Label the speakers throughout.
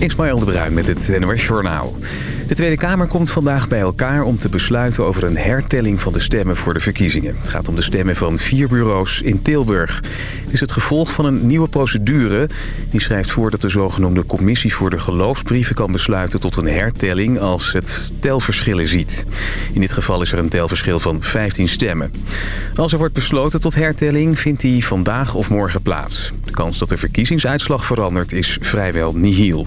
Speaker 1: Ismaël de Bruin met het NOS Journaal. De Tweede Kamer komt vandaag bij elkaar om te besluiten over een hertelling van de stemmen voor de verkiezingen. Het gaat om de stemmen van vier bureaus in Tilburg. Het is het gevolg van een nieuwe procedure. Die schrijft voor dat de zogenoemde commissie voor de geloofsbrieven kan besluiten tot een hertelling als het telverschillen ziet. In dit geval is er een telverschil van 15 stemmen. Als er wordt besloten tot hertelling vindt die vandaag of morgen plaats. De kans dat de verkiezingsuitslag verandert is vrijwel nihil.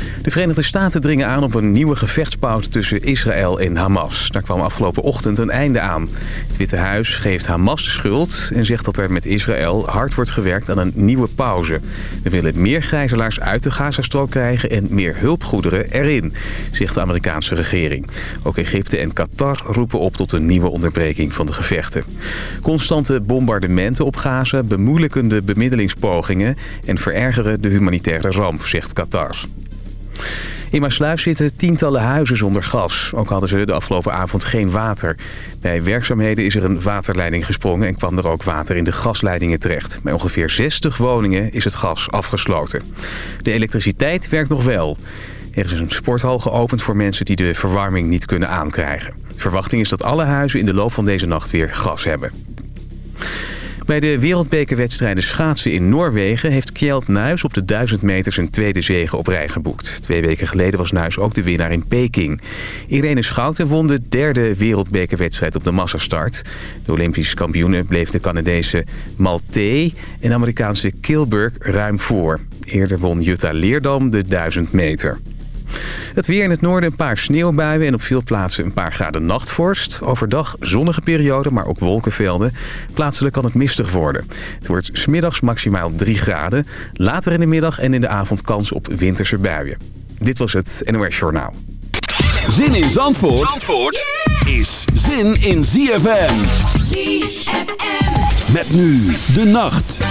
Speaker 1: De Verenigde Staten dringen aan op een nieuwe gevechtspauze tussen Israël en Hamas. Daar kwam afgelopen ochtend een einde aan. Het Witte Huis geeft Hamas de schuld en zegt dat er met Israël hard wordt gewerkt aan een nieuwe pauze. We willen meer gijzelaars uit de Gazastrook krijgen en meer hulpgoederen erin, zegt de Amerikaanse regering. Ook Egypte en Qatar roepen op tot een nieuwe onderbreking van de gevechten. Constante bombardementen op Gaza bemoeilijken de bemiddelingspogingen en verergeren de humanitaire ramp, zegt Qatar. In Maasluis zitten tientallen huizen zonder gas. Ook hadden ze de afgelopen avond geen water. Bij werkzaamheden is er een waterleiding gesprongen... en kwam er ook water in de gasleidingen terecht. Bij ongeveer 60 woningen is het gas afgesloten. De elektriciteit werkt nog wel. Er is een sporthal geopend voor mensen die de verwarming niet kunnen aankrijgen. Verwachting is dat alle huizen in de loop van deze nacht weer gas hebben. Bij de wereldbekerwedstrijden schaatsen in Noorwegen... heeft Kjeld Nuis op de 1000 meter zijn tweede zege op rij geboekt. Twee weken geleden was Nuis ook de winnaar in Peking. Irene Schouten won de derde wereldbekerwedstrijd op de massastart. De Olympische kampioenen bleef de Canadese Malte en Amerikaanse Kilburg ruim voor. Eerder won Jutta Leerdam de 1000 meter. Het weer in het noorden een paar sneeuwbuien en op veel plaatsen een paar graden nachtvorst. Overdag zonnige periode, maar ook wolkenvelden. Plaatselijk kan het mistig worden. Het wordt smiddags maximaal 3 graden. Later in de middag en in de avond kans op winterse buien. Dit was het NOS Journaal.
Speaker 2: Zin in Zandvoort, Zandvoort is zin in ZFM. ZFM. Met nu de nacht.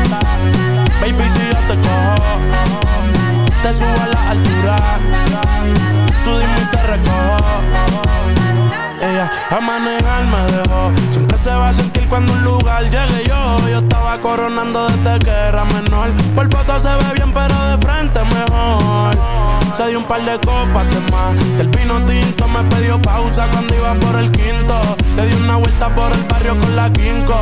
Speaker 3: Subo a la altura. Dime te recojo. Ella a manejar me dejó. Siempre se va a sentir cuando un lugar llegue yo. Yo estaba coronando desde que era menor. Por foto se ve bien, pero de frente mejor. Se dio un par de copas de más. Del vino tinto me pidió pausa cuando iba por el quinto. Le di una vuelta por el barrio con la quinco.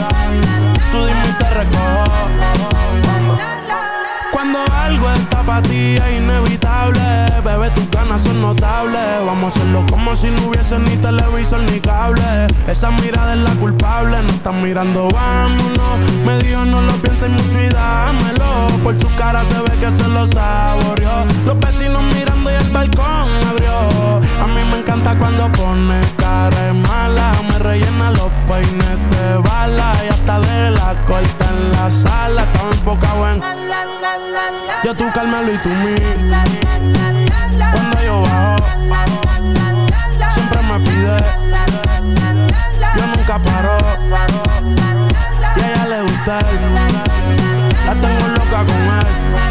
Speaker 3: Cuando algo está para ti es inevitable, bebé, tus ganas son notables. Vamos a hacerlo como si no hubiese ni televisor ni cable. Esa mirada es la culpable, no están mirando, vámonos. Me dijo no lo pienses mucho y dámelo. Por su cara se ve que se lo saboreó. Los vecinos mirando y el balcón abrió. A mí me encanta cuando pone cara mala. Rellena los peines de bala y hasta de la corta en la sala. Estaba enfocado en yo tú Carmelo y tú mí. Cuando yo bajo, siempre me pide. Yo nunca paro. Y a ella le gusta. La tengo loca con él.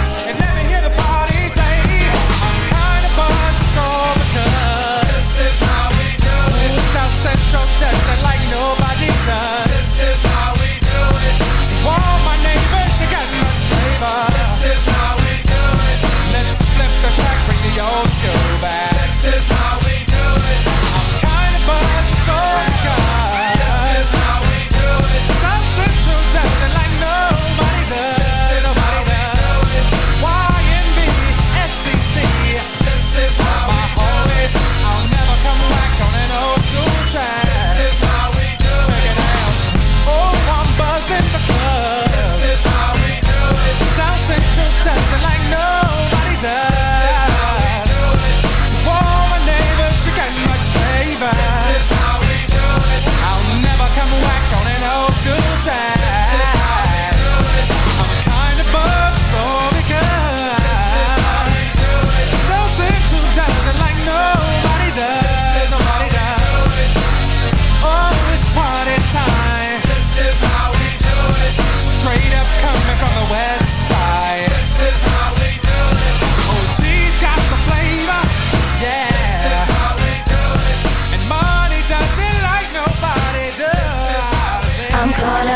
Speaker 4: central desert like Just like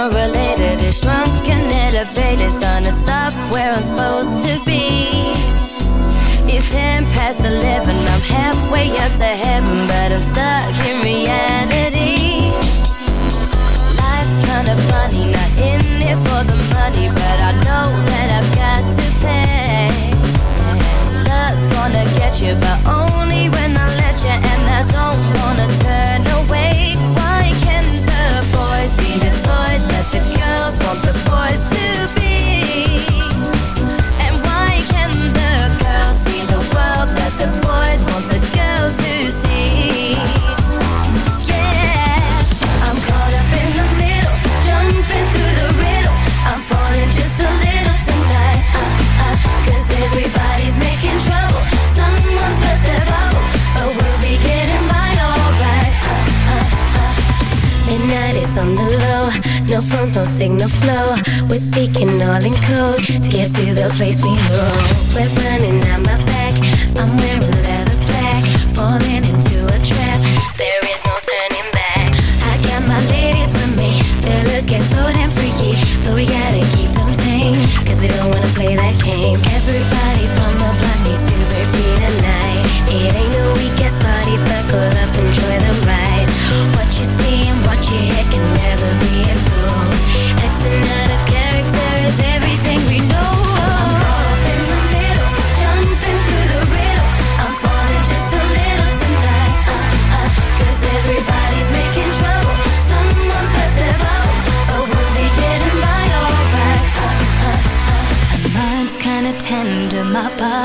Speaker 4: unrelated. It's drunk and elevated. It's gonna stop where I'm supposed to be. It's ten past
Speaker 2: eleven. I'm halfway up to heaven, but I'm stuck in reality. Life's kinda funny, not in it for the money, but I know that I've got to pay. Love's gonna get you, but only when I let you, and I don't. no phones, no signal flow. We're speaking all in code to get to the place we know. Sweat running down my back. I'm wearing leather black, falling into a trap. There is no turning back. I got my ladies with me. Fellas get so damn freaky, but we gotta keep them tame. Cause we don't wanna play that game. Everybody from the block needs to be free tonight. It ain't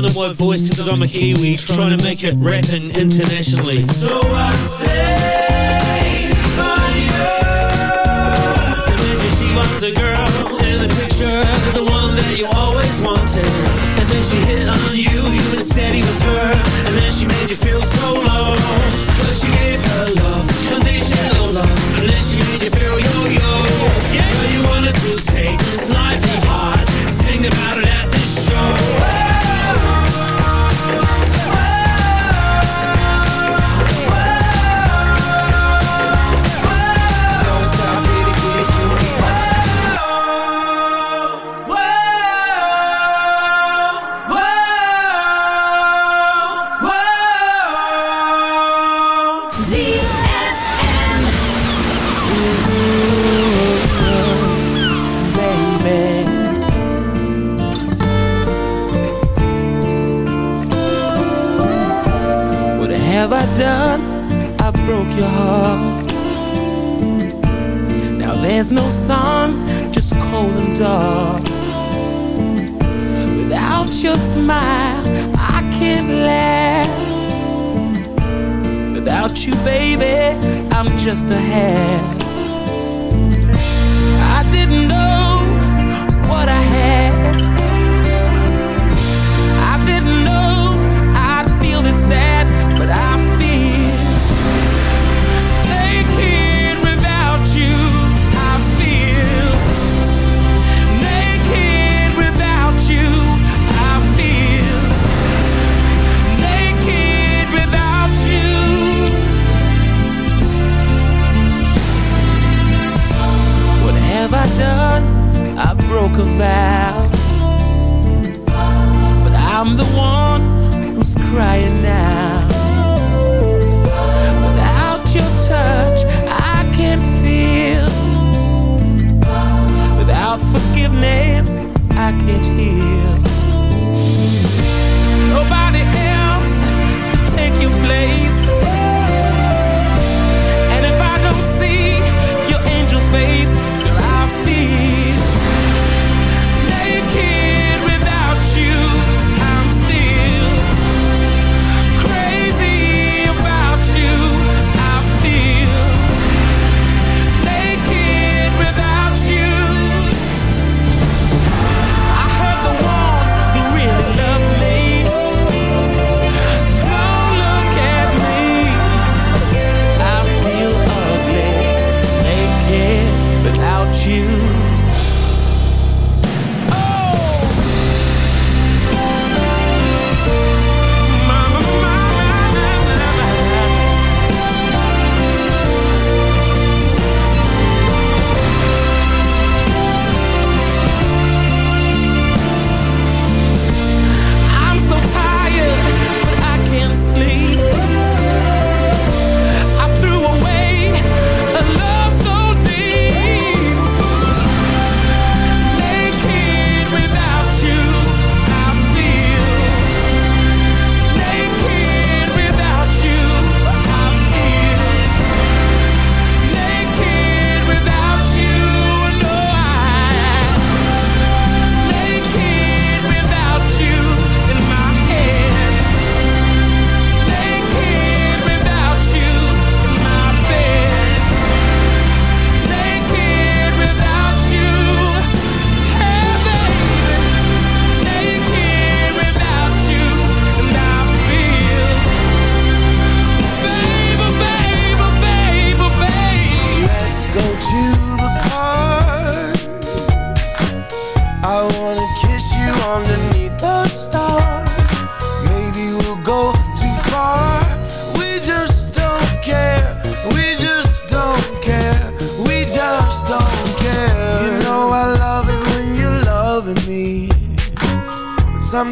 Speaker 5: sound of my voice because I'm a Kiwi trying to make it rapping internationally.
Speaker 6: So I say, fire.
Speaker 5: Imagine she was the girl in the picture, the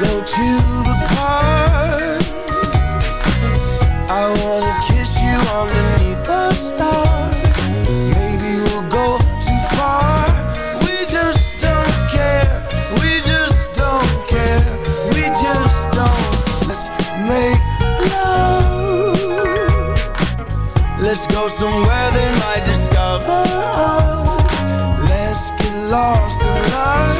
Speaker 7: go to the park. I wanna kiss you underneath the stars. Maybe we'll go too far. We just don't care. We just don't care. We just don't. Let's make love. Let's go somewhere they might discover us. Let's get lost in lives.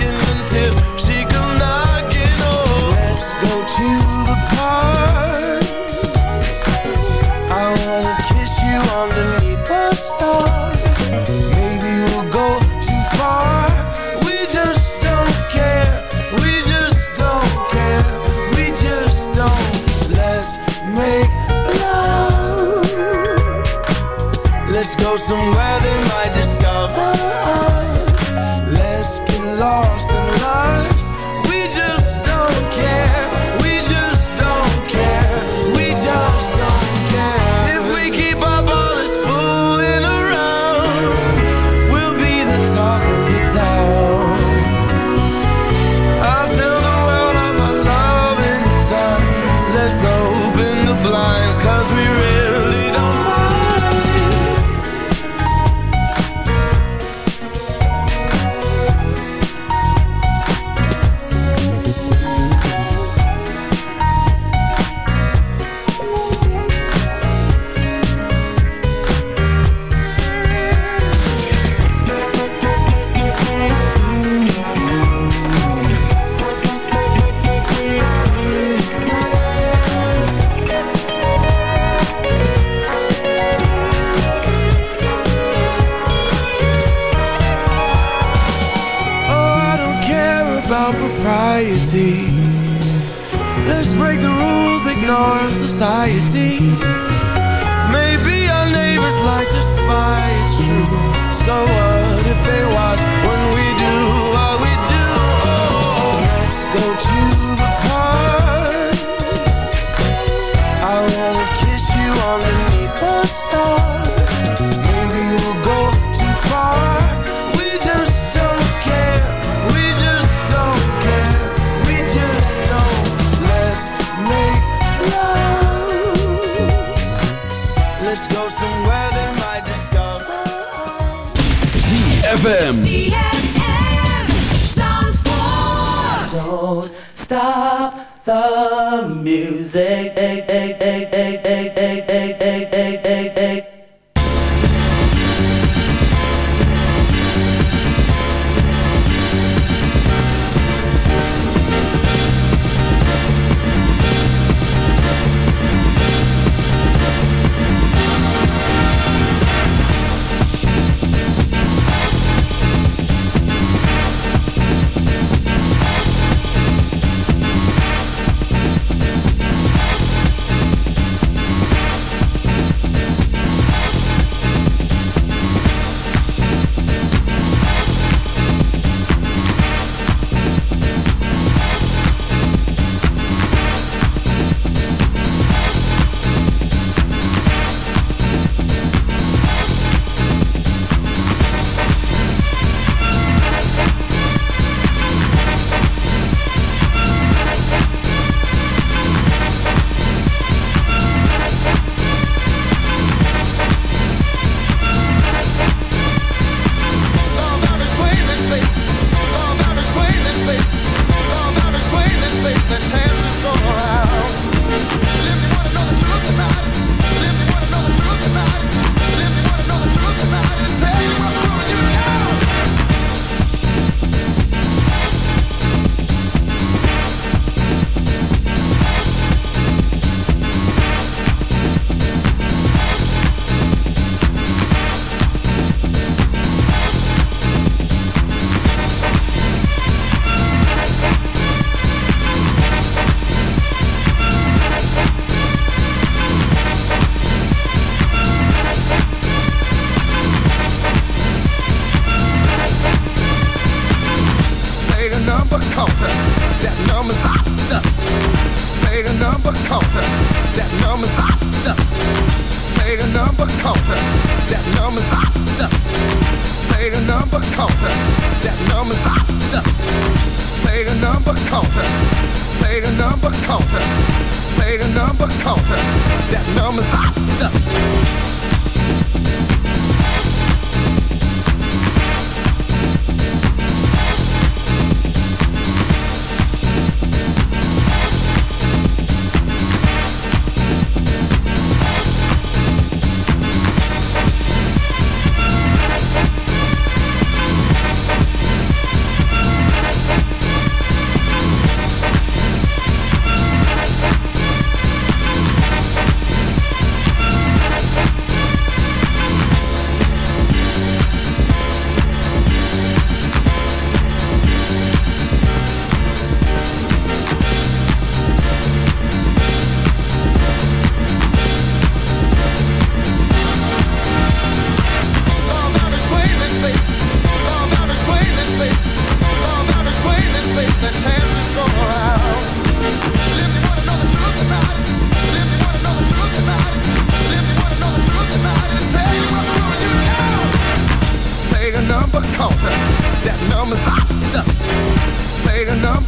Speaker 7: stars.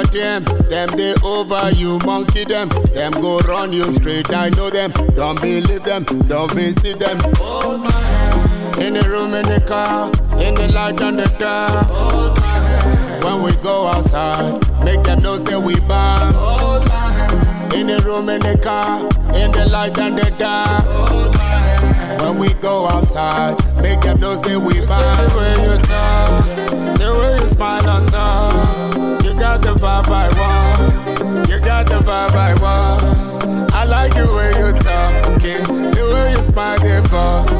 Speaker 2: Your team. Them they over you, monkey them. Them go run you straight. I know them. Don't believe them. Don't visit them. Hold my hand. In the room, in the car, in the light on the dark. Hold my hand. When we go outside, make them know say we bomb. Hold my hand. In the room, in the car, in the light and the dark. Hold my hand. When we go outside, make them know say we bomb. The way you talk, the way you smile on top, got the vibe I like the way you talking, the way you smile, the boss